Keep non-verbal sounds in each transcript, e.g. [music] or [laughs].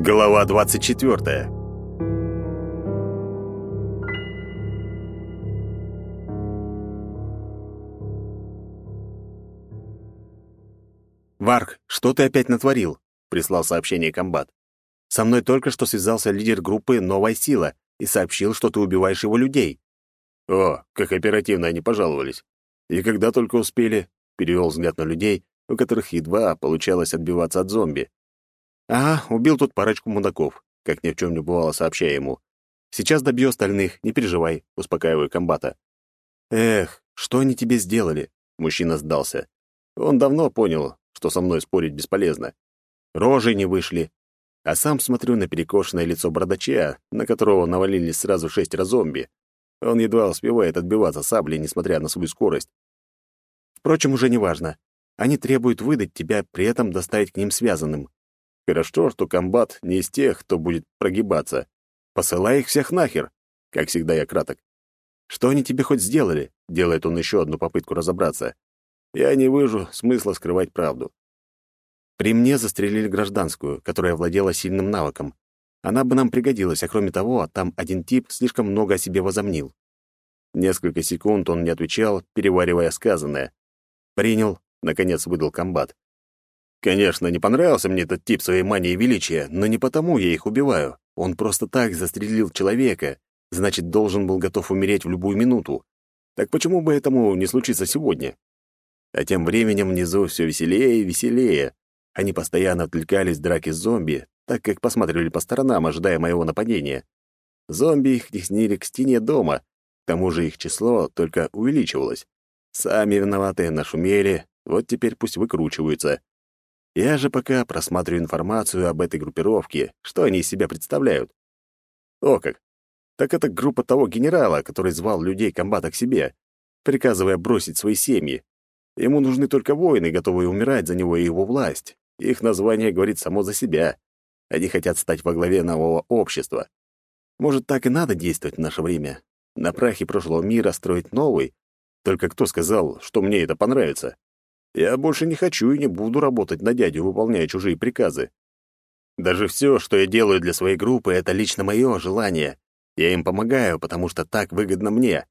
Глава 24. «Варк, что ты опять натворил?» — прислал сообщение комбат. «Со мной только что связался лидер группы «Новая сила» и сообщил, что ты убиваешь его людей». «О, как оперативно они пожаловались. И когда только успели?» — перевел взгляд на людей, у которых едва получалось отбиваться от зомби. «Ага, убил тут парочку мудаков», как ни в чем не бывало, сообщая ему. «Сейчас добью остальных, не переживай», — успокаиваю комбата. «Эх, что они тебе сделали?» — мужчина сдался. Он давно понял, что со мной спорить бесполезно. Рожи не вышли. А сам смотрю на перекошенное лицо бородача, на которого навалились сразу шестеро зомби. Он едва успевает отбиваться саблей, несмотря на свою скорость. Впрочем, уже не важно. Они требуют выдать тебя, при этом доставить к ним связанным. Хорошо, что комбат не из тех, кто будет прогибаться. Посылай их всех нахер. Как всегда, я краток. Что они тебе хоть сделали? Делает он еще одну попытку разобраться. Я не выжу смысла скрывать правду. При мне застрелили гражданскую, которая владела сильным навыком. Она бы нам пригодилась, а кроме того, там один тип слишком много о себе возомнил. Несколько секунд он не отвечал, переваривая сказанное. Принял, наконец выдал комбат. Конечно, не понравился мне этот тип своей мании величия, но не потому я их убиваю. Он просто так застрелил человека, значит, должен был готов умереть в любую минуту. Так почему бы этому не случиться сегодня? А тем временем внизу все веселее и веселее. Они постоянно отвлекались драки с зомби, так как посмотрели по сторонам, ожидая моего нападения. Зомби их теснили к стене дома, к тому же их число только увеличивалось. Сами виноватые нашумели, вот теперь пусть выкручиваются. Я же пока просматриваю информацию об этой группировке, что они из себя представляют. О как! Так это группа того генерала, который звал людей комбата к себе, приказывая бросить свои семьи. Ему нужны только воины, готовые умирать за него и его власть. Их название говорит само за себя. Они хотят стать во главе нового общества. Может, так и надо действовать в наше время? На прахе прошлого мира строить новый? Только кто сказал, что мне это понравится? Я больше не хочу и не буду работать на дядю, выполняя чужие приказы. Даже все, что я делаю для своей группы, это лично мое желание. Я им помогаю, потому что так выгодно мне.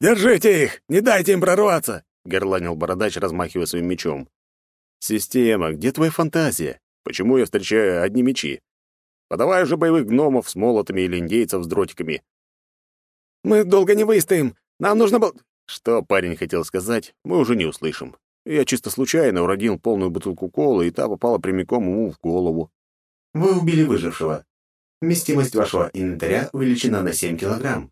«Держите их! Не дайте им прорваться!» — горланил бородач, размахивая своим мечом. «Система, где твоя фантазия? Почему я встречаю одни мечи? Подавай уже боевых гномов с молотами или индейцев с дротиками». «Мы долго не выстоим. Нам нужно было...» Что парень хотел сказать, мы уже не услышим. Я чисто случайно уродил полную бутылку колы, и та попала прямиком ему в голову. Вы убили выжившего. Вместимость вашего инвентаря увеличена на 7 килограмм.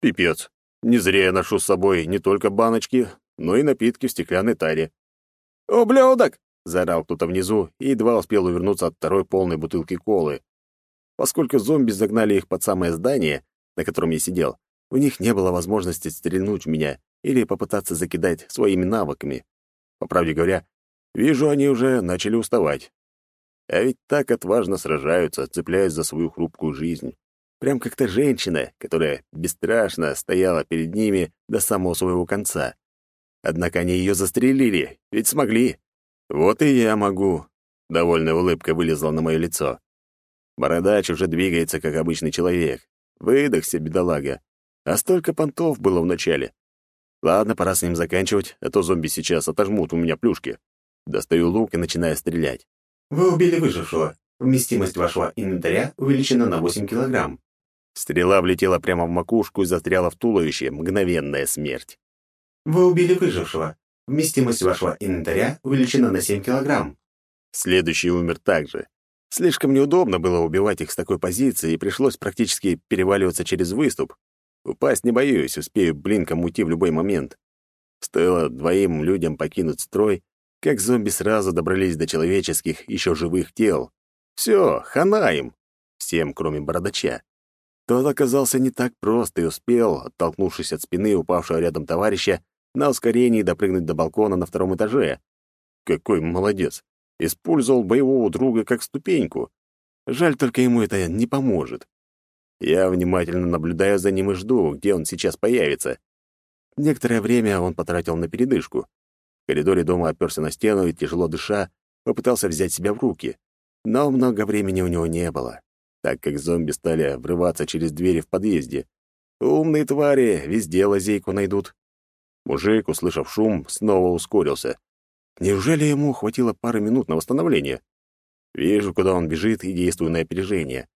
Пипец. Не зря я ношу с собой не только баночки, но и напитки в стеклянной таре. «Ублюдок!» — заорал кто-то внизу и едва успел увернуться от второй полной бутылки колы. Поскольку зомби загнали их под самое здание, на котором я сидел, у них не было возможности стрельнуть в меня или попытаться закидать своими навыками. По правде говоря, вижу, они уже начали уставать. А ведь так отважно сражаются, цепляясь за свою хрупкую жизнь. Прям как та женщина, которая бесстрашно стояла перед ними до самого своего конца. Однако они ее застрелили, ведь смогли. Вот и я могу. Довольная улыбка вылезла на мое лицо. Бородач уже двигается, как обычный человек. Выдохся, бедолага. А столько понтов было вначале. Ладно, пора с ним заканчивать, а то зомби сейчас отожмут у меня плюшки. Достаю лук и начинаю стрелять. Вы убили выжившего. Вместимость вашего инвентаря увеличена на 8 килограмм. Стрела влетела прямо в макушку и застряла в туловище. Мгновенная смерть. Вы убили выжившего. Вместимость вашего инвентаря увеличена на 7 килограмм. Следующий умер также. Слишком неудобно было убивать их с такой позиции, и пришлось практически переваливаться через выступ, Упасть не боюсь, успею блинком уйти в любой момент. Стоило двоим людям покинуть строй, как зомби сразу добрались до человеческих, еще живых тел. Все, хана им. Всем, кроме бородача. Тот оказался не так прост и успел, оттолкнувшись от спины упавшего рядом товарища, на ускорении допрыгнуть до балкона на втором этаже. Какой молодец! Использовал боевого друга как ступеньку. Жаль, только ему это не поможет. Я внимательно наблюдаю за ним и жду, где он сейчас появится. Некоторое время он потратил на передышку. В коридоре дома оперся на стену и, тяжело дыша, попытался взять себя в руки. Но много времени у него не было, так как зомби стали врываться через двери в подъезде. Умные твари везде лазейку найдут. Мужик, услышав шум, снова ускорился. Неужели ему хватило пары минут на восстановление? Вижу, куда он бежит, и действую на опережение.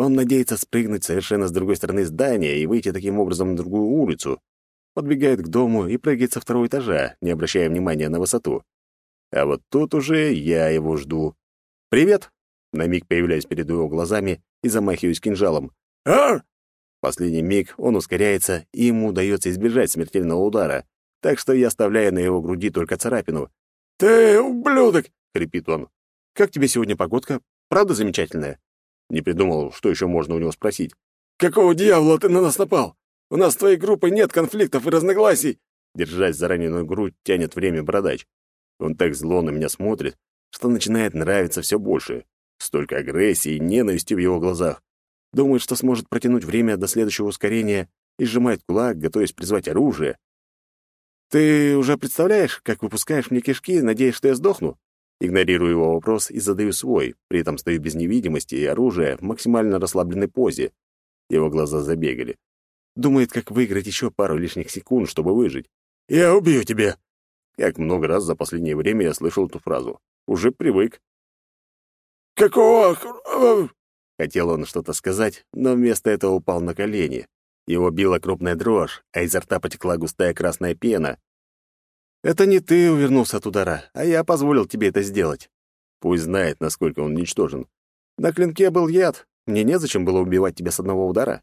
Он надеется спрыгнуть совершенно с другой стороны здания и выйти таким образом на другую улицу. Подбегает к дому и прыгает со второго этажа, не обращая внимания на высоту. А вот тут уже я его жду. «Привет!» На миг появляюсь перед его глазами и замахиваюсь кинжалом. «Ар!» последний миг он ускоряется, и ему удается избежать смертельного удара, так что я оставляю на его груди только царапину. «Ты ублюдок!» — хрипит он. «Как тебе сегодня погодка? Правда замечательная?» Не придумал, что еще можно у него спросить. «Какого дьявола ты на нас напал? У нас с твоей группой нет конфликтов и разногласий!» Держась за раненую грудь, тянет время бородач. Он так зло на меня смотрит, что начинает нравиться все больше. Столько агрессии и ненависти в его глазах. Думает, что сможет протянуть время до следующего ускорения и сжимает кулак, готовясь призвать оружие. «Ты уже представляешь, как выпускаешь мне кишки, надеясь, что я сдохну?» Игнорирую его вопрос и задаю свой, при этом стою без невидимости и оружия в максимально расслабленной позе. Его глаза забегали. Думает, как выиграть еще пару лишних секунд, чтобы выжить. «Я убью тебя!» Как много раз за последнее время я слышал эту фразу. Уже привык. «Какого...» Хотел он что-то сказать, но вместо этого упал на колени. Его била крупная дрожь, а изо рта потекла густая красная пена. Это не ты увернулся от удара, а я позволил тебе это сделать. Пусть знает, насколько он ничтожен. На клинке был яд. Мне незачем было убивать тебя с одного удара.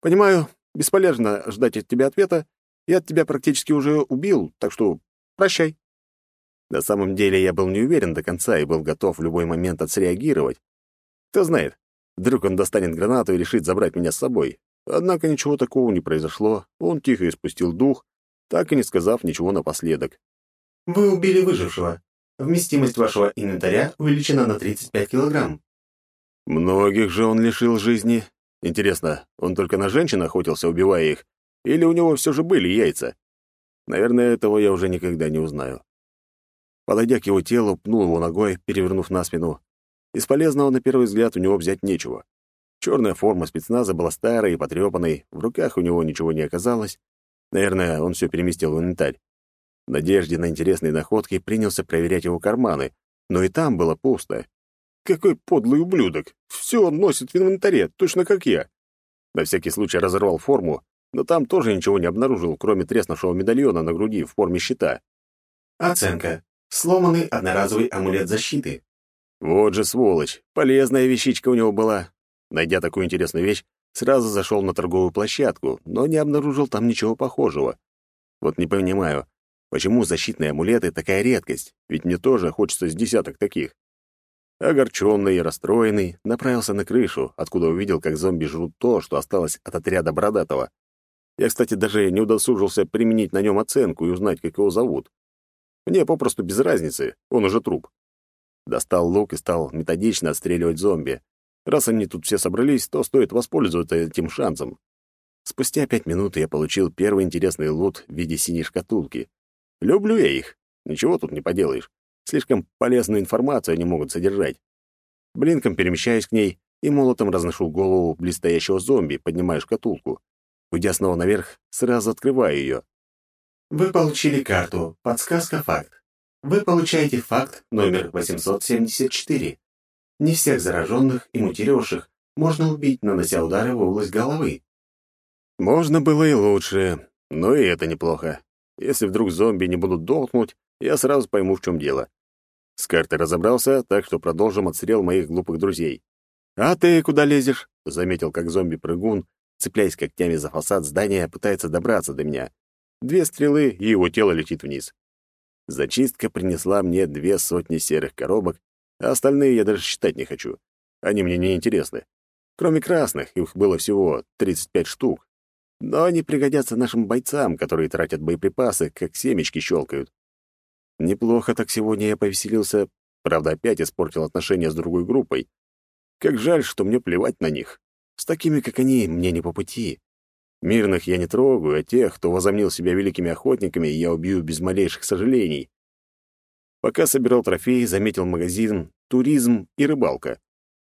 Понимаю, бесполезно ждать от тебя ответа. Я от тебя практически уже убил, так что прощай. На самом деле я был не уверен до конца и был готов в любой момент отсреагировать. Кто знает, вдруг он достанет гранату и решит забрать меня с собой. Однако ничего такого не произошло. Он тихо испустил дух, так и не сказав ничего напоследок. Вы убили выжившего. Вместимость вашего инвентаря увеличена на 35 килограмм. Многих же он лишил жизни. Интересно, он только на женщин охотился, убивая их? Или у него все же были яйца? Наверное, этого я уже никогда не узнаю. Подойдя к его телу, пнул его ногой, перевернув на спину. Из полезного, на первый взгляд, у него взять нечего. Черная форма спецназа была старой и потрепанной, в руках у него ничего не оказалось, Наверное, он все переместил в инвентарь. В надежде на интересные находки принялся проверять его карманы, но и там было пусто. Какой подлый ублюдок! Все он носит в инвентаре, точно как я. На всякий случай разорвал форму, но там тоже ничего не обнаружил, кроме треснувшего медальона на груди в форме щита. Оценка. Сломанный одноразовый амулет защиты. Вот же сволочь, полезная вещичка у него была. Найдя такую интересную вещь, Сразу зашел на торговую площадку, но не обнаружил там ничего похожего. Вот не понимаю, почему защитные амулеты такая редкость, ведь мне тоже хочется с десяток таких. Огорченный и расстроенный, направился на крышу, откуда увидел, как зомби жрут то, что осталось от отряда Бородатого. Я, кстати, даже не удосужился применить на нем оценку и узнать, как его зовут. Мне попросту без разницы, он уже труп. Достал лук и стал методично отстреливать зомби, Раз они тут все собрались, то стоит воспользоваться этим шансом. Спустя пять минут я получил первый интересный лут в виде синей шкатулки. Люблю я их. Ничего тут не поделаешь. Слишком полезную информацию они могут содержать. Блинком перемещаюсь к ней и молотом разношу голову близстоящего зомби, поднимаю шкатулку. Уйдя снова наверх, сразу открываю ее. Вы получили карту «Подсказка факт». Вы получаете факт номер 874. Не всех зараженных и мутировавших можно убить, нанося удары в область головы. Можно было и лучше, но и это неплохо. Если вдруг зомби не будут дохнуть, я сразу пойму, в чем дело. С картой разобрался, так что продолжим отстрел моих глупых друзей. «А ты куда лезешь?» — заметил, как зомби-прыгун, цепляясь когтями за фасад здания, пытается добраться до меня. Две стрелы, и его тело летит вниз. Зачистка принесла мне две сотни серых коробок а остальные я даже считать не хочу. Они мне не интересны. Кроме красных, их было всего 35 штук. Но они пригодятся нашим бойцам, которые тратят боеприпасы, как семечки щелкают. Неплохо так сегодня я повеселился, правда, опять испортил отношения с другой группой. Как жаль, что мне плевать на них. С такими, как они, мне не по пути. Мирных я не трогаю, а тех, кто возомнил себя великими охотниками, я убью без малейших сожалений. Пока собирал трофеи, заметил магазин туризм и рыбалка.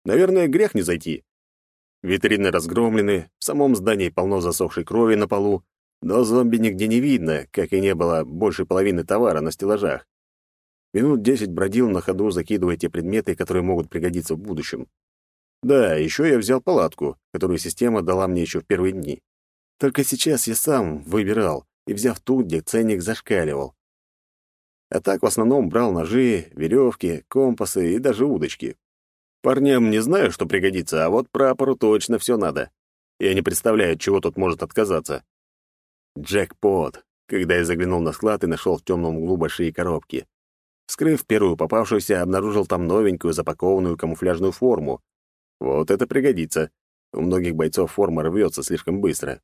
Наверное, грех не зайти. Витрины разгромлены, в самом здании полно засохшей крови на полу, но зомби нигде не видно, как и не было больше половины товара на стеллажах. Минут десять бродил на ходу, закидывая те предметы, которые могут пригодиться в будущем. Да, еще я взял палатку, которую система дала мне еще в первые дни. Только сейчас я сам выбирал, и, взяв ту, где ценник зашкаливал. А так в основном брал ножи, веревки, компасы и даже удочки. Парням не знаю, что пригодится, а вот прапору точно все надо. Я не представляю, чего тут может отказаться. Джекпот, когда я заглянул на склад и нашел в темном углу большие коробки. Вскрыв первую попавшуюся, обнаружил там новенькую запакованную камуфляжную форму. Вот это пригодится. У многих бойцов форма рвется слишком быстро.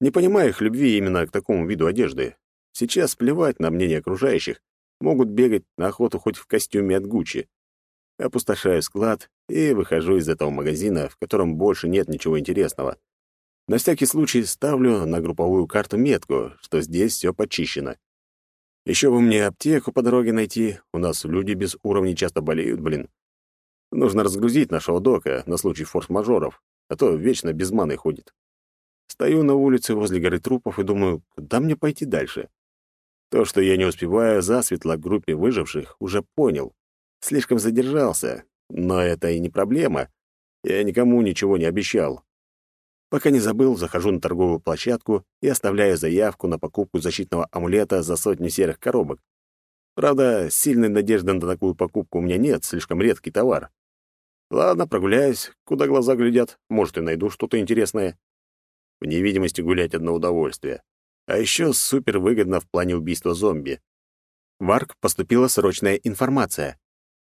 Не понимаю их любви именно к такому виду одежды. Сейчас плевать на мнение окружающих. Могут бегать на охоту хоть в костюме от Гуччи. Опустошаю склад и выхожу из этого магазина, в котором больше нет ничего интересного. На всякий случай ставлю на групповую карту метку, что здесь все почищено. Еще бы мне аптеку по дороге найти. У нас люди без уровней часто болеют, блин. Нужно разгрузить нашего дока на случай форс-мажоров, а то вечно без маны ходит. Стою на улице возле горы трупов и думаю, куда мне пойти дальше. То, что я не успеваю засветло к группе выживших, уже понял. Слишком задержался, но это и не проблема. Я никому ничего не обещал. Пока не забыл, захожу на торговую площадку и оставляю заявку на покупку защитного амулета за сотню серых коробок. Правда, сильной надежды на такую покупку у меня нет, слишком редкий товар. Ладно, прогуляюсь, куда глаза глядят, может, и найду что-то интересное. В невидимости гулять одно удовольствие. А еще супер выгодно в плане убийства зомби. В Арк поступила срочная информация.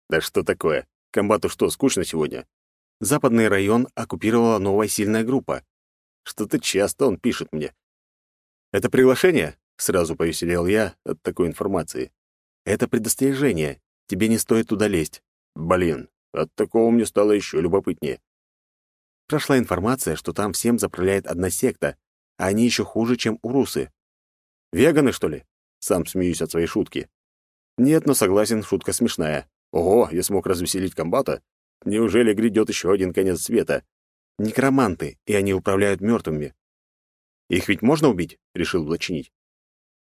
Да что такое? Комбату что, скучно сегодня? Западный район оккупировала новая сильная группа. Что-то часто он пишет мне. «Это приглашение?» — сразу повеселел я от такой информации. «Это предостережение. Тебе не стоит туда лезть». Блин, от такого мне стало еще любопытнее. Прошла информация, что там всем заправляет одна секта, а они еще хуже, чем урусы. «Веганы, что ли?» Сам смеюсь от своей шутки. «Нет, но согласен, шутка смешная. Ого, я смог развеселить комбата. Неужели грядет еще один конец света? некроманты, и они управляют мертвыми. Их ведь можно убить? Решил уточнить.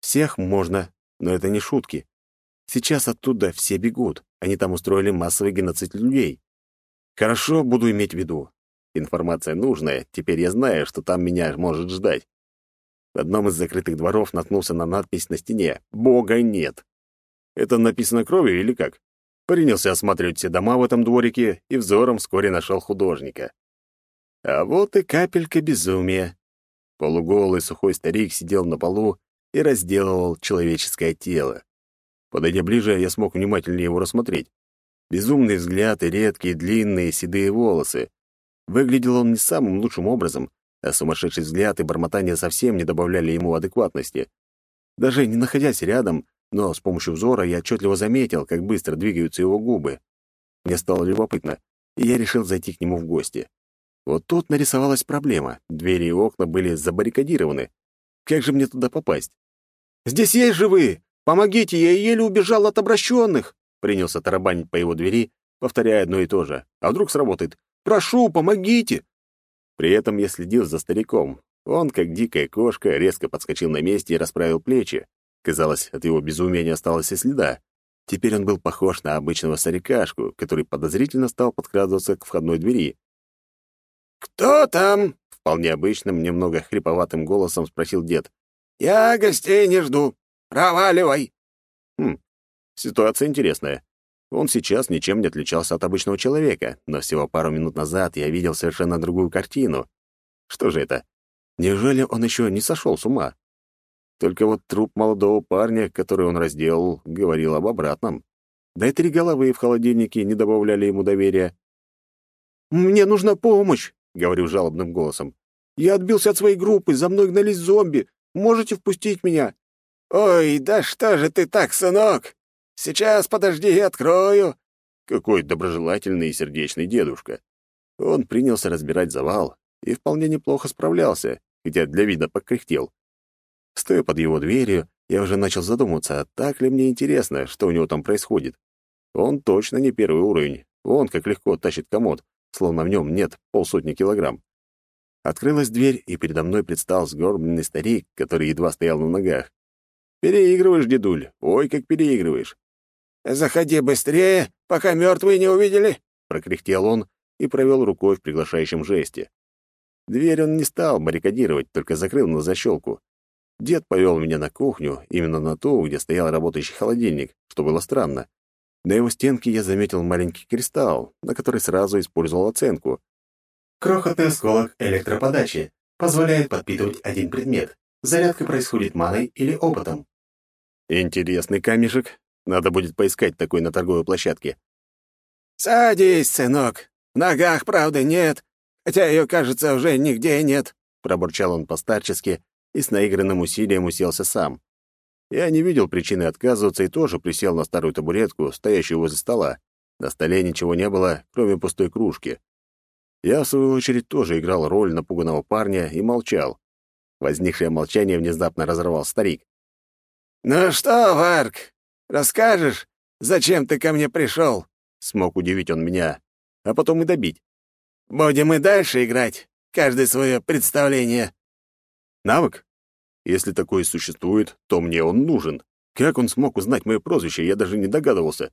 Всех можно, но это не шутки. Сейчас оттуда все бегут. Они там устроили массовый геноцид людей. Хорошо, буду иметь в виду. Информация нужная, теперь я знаю, что там меня может ждать. В одном из закрытых дворов наткнулся на надпись на стене «Бога нет». Это написано кровью или как? Принялся осматривать все дома в этом дворике и взором вскоре нашел художника. А вот и капелька безумия. Полуголый сухой старик сидел на полу и разделывал человеческое тело. Подойдя ближе, я смог внимательнее его рассмотреть. Безумный взгляд и редкие длинные седые волосы. Выглядел он не самым лучшим образом, а сумасшедший взгляд и бормотание совсем не добавляли ему адекватности. Даже не находясь рядом, но с помощью взора я отчетливо заметил, как быстро двигаются его губы. Мне стало любопытно, и я решил зайти к нему в гости. Вот тут нарисовалась проблема. Двери и окна были забаррикадированы. Как же мне туда попасть? «Здесь есть живые! Помогите, я еле убежал от обращенных!» Принялся тарабанить по его двери, повторяя одно и то же. «А вдруг сработает? Прошу, помогите!» При этом я следил за стариком. Он, как дикая кошка, резко подскочил на месте и расправил плечи. Казалось, от его безумия не осталось и следа. Теперь он был похож на обычного старикашку, который подозрительно стал подкрадываться к входной двери. «Кто там?» — вполне обычным, немного хриповатым голосом спросил дед. «Я гостей не жду. Проваливай!» Хм, ситуация интересная. Он сейчас ничем не отличался от обычного человека, но всего пару минут назад я видел совершенно другую картину. Что же это? Неужели он еще не сошел с ума? Только вот труп молодого парня, который он разделал, говорил об обратном. Да и три головы в холодильнике не добавляли ему доверия. «Мне нужна помощь!» говорю жалобным голосом. «Я отбился от своей группы, за мной гнались зомби. Можете впустить меня?» «Ой, да что же ты так, сынок? Сейчас, подожди, открою». Какой доброжелательный и сердечный дедушка. Он принялся разбирать завал и вполне неплохо справлялся, хотя для вида покряхтел. Стоя под его дверью, я уже начал задумываться, так ли мне интересно, что у него там происходит. Он точно не первый уровень. Он как легко тащит комод, словно в нем нет полсотни килограмм. Открылась дверь, и передо мной предстал сгорбленный старик, который едва стоял на ногах. «Переигрываешь, дедуль, ой, как переигрываешь!» «Заходи быстрее, пока мертвые не увидели!» — прокряхтел он и провел рукой в приглашающем жесте. Дверь он не стал баррикадировать, только закрыл на защелку. Дед повел меня на кухню, именно на ту, где стоял работающий холодильник, что было странно. На его стенке я заметил маленький кристалл, на который сразу использовал оценку. Крохотный осколок электроподачи позволяет подпитывать один предмет. Зарядка происходит маной или опытом. Интересный камешек. Надо будет поискать такой на торговой площадке. «Садись, сынок. В ногах, правда, нет, хотя ее, кажется, уже нигде нет», — пробурчал он постарчески и с наигранным усилием уселся сам. Я не видел причины отказываться и тоже присел на старую табуретку, стоящую возле стола. На столе ничего не было, кроме пустой кружки. Я, в свою очередь, тоже играл роль напуганного парня и молчал. Возникшее молчание внезапно разорвал старик. «Ну что, Варк, расскажешь, зачем ты ко мне пришел?» Смог удивить он меня, а потом и добить. «Будем и дальше играть, каждое свое представление». «Навык? Если такое существует, то мне он нужен. Как он смог узнать мое прозвище, я даже не догадывался.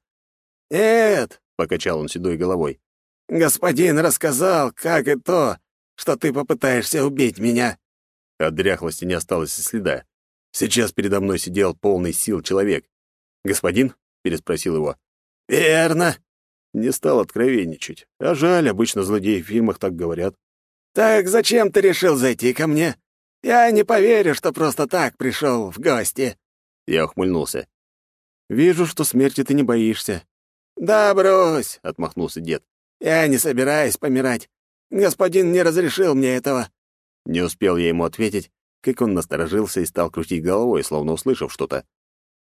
«Нет», — покачал он седой головой. «Господин рассказал, как и то, что ты попытаешься убить меня». От дряхлости не осталось и следа. Сейчас передо мной сидел полный сил человек. «Господин?» — переспросил его. «Верно». Не стал откровенничать. А жаль, обычно злодеи в фильмах так говорят. «Так зачем ты решил зайти ко мне?» Я не поверю, что просто так пришел в гости. Я ухмыльнулся. Вижу, что смерти ты не боишься. Да брось, отмахнулся дед. Я не собираюсь помирать. Господин не разрешил мне этого. Не успел я ему ответить, как он насторожился и стал крутить головой, словно услышав что-то.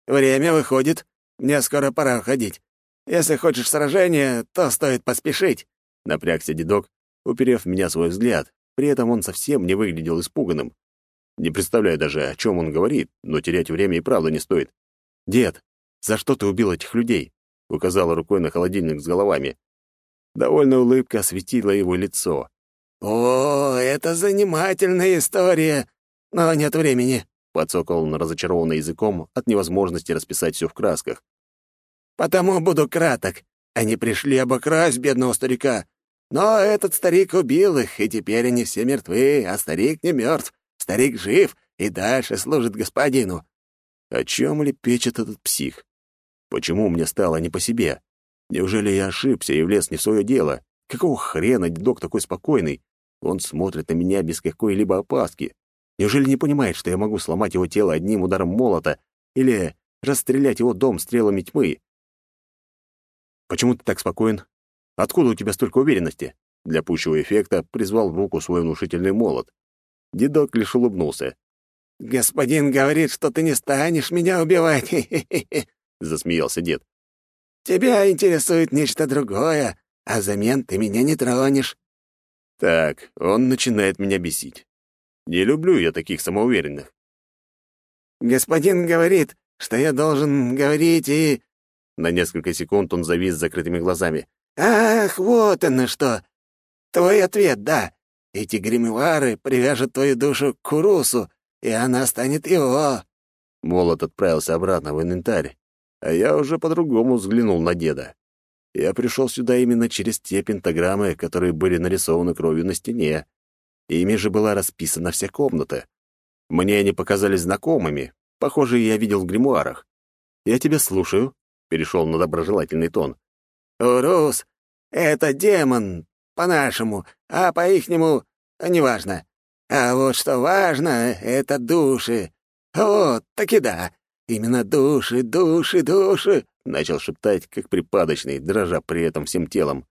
Время выходит. Мне скоро пора уходить. Если хочешь сражения, то стоит поспешить. Напрягся дедок, уперев в меня свой взгляд. При этом он совсем не выглядел испуганным. Не представляю даже, о чем он говорит, но терять время и правда не стоит. «Дед, за что ты убил этих людей?» — указала рукой на холодильник с головами. Довольная улыбка осветила его лицо. «О, это занимательная история, но нет времени», — подсокол он разочарованно языком от невозможности расписать все в красках. «Потому буду краток. Они пришли обокрасть бедного старика. Но этот старик убил их, и теперь они все мертвы, а старик не мертв. Старик жив и дальше служит господину». О чем ли печет этот псих? Почему мне стало не по себе? Неужели я ошибся и влез не в свое дело? Какого хрена дедок такой спокойный? Он смотрит на меня без какой-либо опаски. Неужели не понимает, что я могу сломать его тело одним ударом молота или расстрелять его дом стрелами тьмы? Почему ты так спокоен? Откуда у тебя столько уверенности? Для пущего эффекта призвал в руку свой внушительный молот. Дедок лишь улыбнулся. «Господин говорит, что ты не станешь меня убивать!» [laughs] — засмеялся дед. «Тебя интересует нечто другое, а взамен ты меня не тронешь». Так, он начинает меня бесить. Не люблю я таких самоуверенных. «Господин говорит, что я должен говорить и...» На несколько секунд он завис с закрытыми глазами. «Ах, вот оно что! Твой ответ, да. Эти гримуары привяжут твою душу к Курусу, и она станет его». Молот отправился обратно в инвентарь, а я уже по-другому взглянул на деда. Я пришел сюда именно через те пентаграммы, которые были нарисованы кровью на стене. Ими же была расписана вся комната. Мне они показались знакомыми, похожие я видел в гримуарах. «Я тебя слушаю», — перешел на доброжелательный тон. «Урус — это демон, по-нашему, а по-ихнему — неважно. А вот что важно — это души. Вот, таки да. Именно души, души, души!» — начал шептать, как припадочный, дрожа при этом всем телом.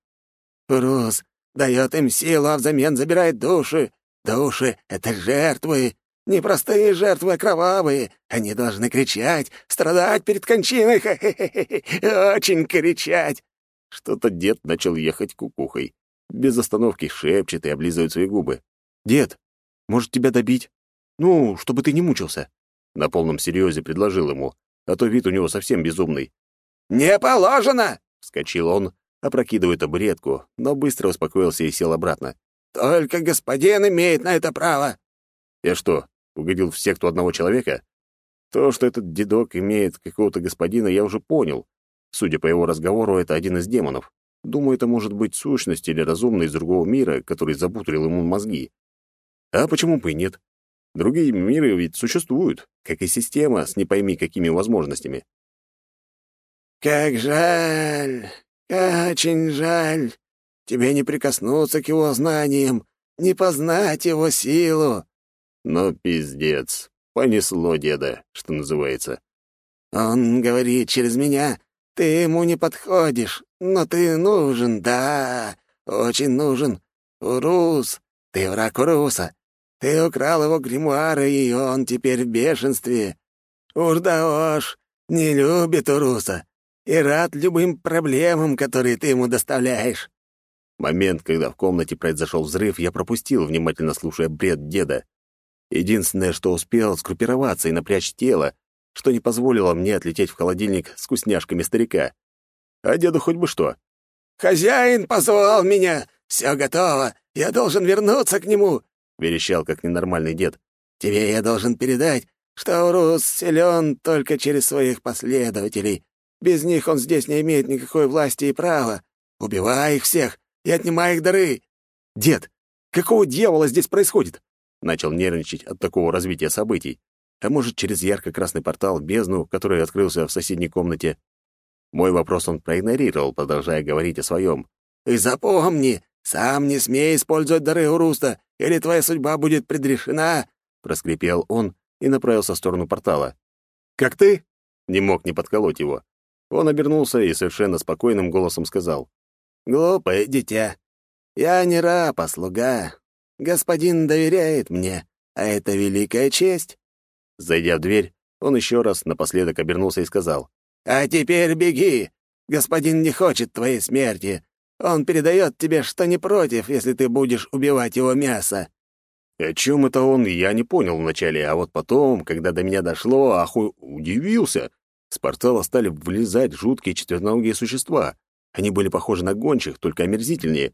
«Рус дает им силу, а взамен забирает души. Души — это жертвы. Непростые жертвы, а кровавые. Они должны кричать, страдать перед кончиной. Ха -ха -ха Очень кричать!» Что-то дед начал ехать кукухой без остановки шепчет и облизывает свои губы. «Дед, может, тебя добить? Ну, чтобы ты не мучился». На полном серьезе предложил ему, а то вид у него совсем безумный. «Не положено!» Вскочил он, опрокидывая табуретку, но быстро успокоился и сел обратно. «Только господин имеет на это право!» «Я что, угодил в секту одного человека?» То, что этот дедок имеет какого-то господина, я уже понял. Судя по его разговору, это один из демонов. Думаю, это может быть сущность или разумный из другого мира, который запутал ему мозги. А почему бы и нет? Другие миры ведь существуют, как и система с не пойми какими возможностями. «Как жаль, очень жаль. Тебе не прикоснуться к его знаниям, не познать его силу». Но пиздец, понесло деда, что называется. «Он говорит через меня, ты ему не подходишь, но ты нужен, да, очень нужен. Урус, ты враг Уруса. Ты украл его гримуары, и он теперь в бешенстве. Урдаош не любит Уруса и рад любым проблемам, которые ты ему доставляешь». Момент, когда в комнате произошел взрыв, я пропустил, внимательно слушая бред деда. Единственное, что успел, скруппироваться и напрячь тело, что не позволило мне отлететь в холодильник с вкусняшками старика. А деду хоть бы что. «Хозяин позвал меня! Все готово! Я должен вернуться к нему!» — верещал, как ненормальный дед. «Тебе я должен передать, что Урус силен только через своих последователей. Без них он здесь не имеет никакой власти и права. Убивай их всех и отнимай их дары!» «Дед, какого дьявола здесь происходит?» Начал нервничать от такого развития событий а может, через ярко-красный портал в бездну, который открылся в соседней комнате. Мой вопрос он проигнорировал, продолжая говорить о своем. «И запомни, сам не смей использовать дары Уруста, или твоя судьба будет предрешена!» Проскрипел он и направился в сторону портала. «Как ты?» Не мог не подколоть его. Он обернулся и совершенно спокойным голосом сказал. «Глупое дитя. Я не раб, а слуга. Господин доверяет мне, а это великая честь. Зайдя в дверь, он еще раз напоследок обернулся и сказал. «А теперь беги! Господин не хочет твоей смерти. Он передает тебе, что не против, если ты будешь убивать его мясо». О чем это он, я не понял вначале, а вот потом, когда до меня дошло, аху удивился. С портала стали вылезать жуткие четвероногие существа. Они были похожи на гончих, только омерзительнее.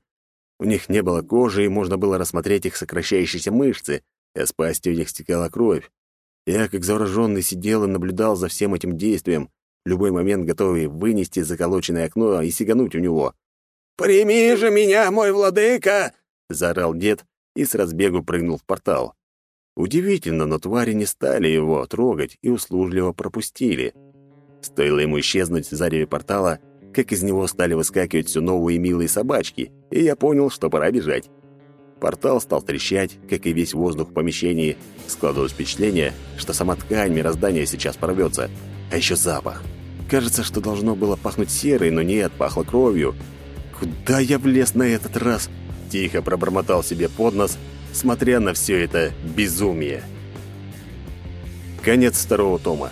У них не было кожи, и можно было рассмотреть их сокращающиеся мышцы, а с пасти у них стекала кровь. Я, как завороженный, сидел и наблюдал за всем этим действием, в любой момент готовый вынести заколоченное окно и сигануть у него. «Прими же меня, мой владыка!» — заорал дед и с разбегу прыгнул в портал. Удивительно, но твари не стали его трогать и услужливо пропустили. Стоило ему исчезнуть в зареве портала, как из него стали выскакивать все новые милые собачки, и я понял, что пора бежать. Портал стал трещать, как и весь воздух в помещении. Складывалось впечатление, что сама ткань мироздания сейчас порвется. А еще запах. Кажется, что должно было пахнуть серой, но нет, пахло кровью. Куда я влез на этот раз? Тихо пробормотал себе под нос, смотря на все это безумие. Конец второго тома.